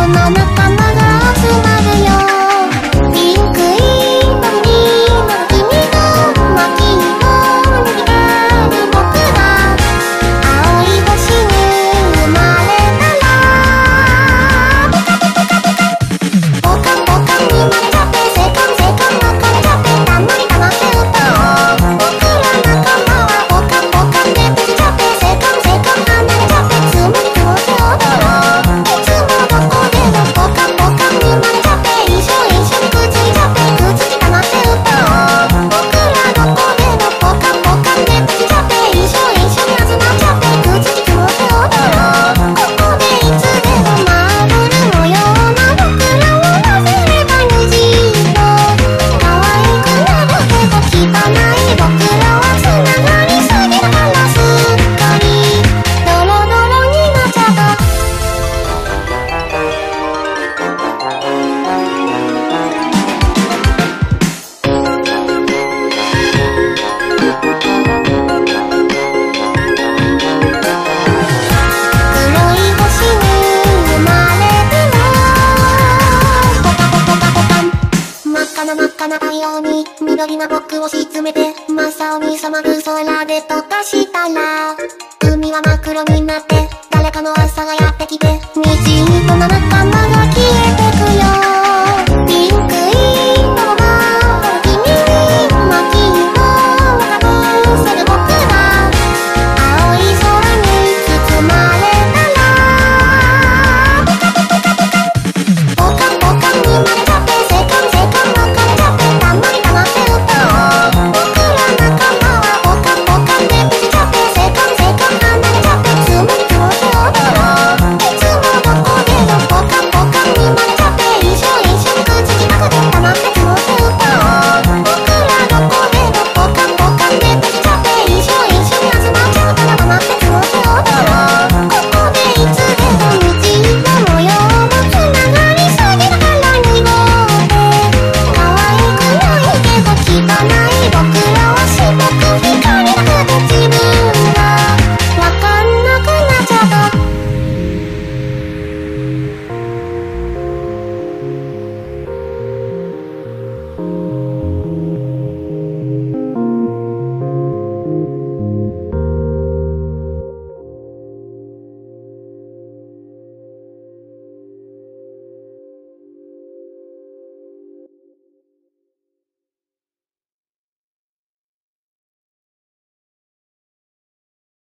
の仲間が集まるよ赤な真っ赤な太陽に緑な僕を沈めて真っ青に染まる空で溶かしたら海は真っ黒になって誰かの朝がやってきて虹との仲間が来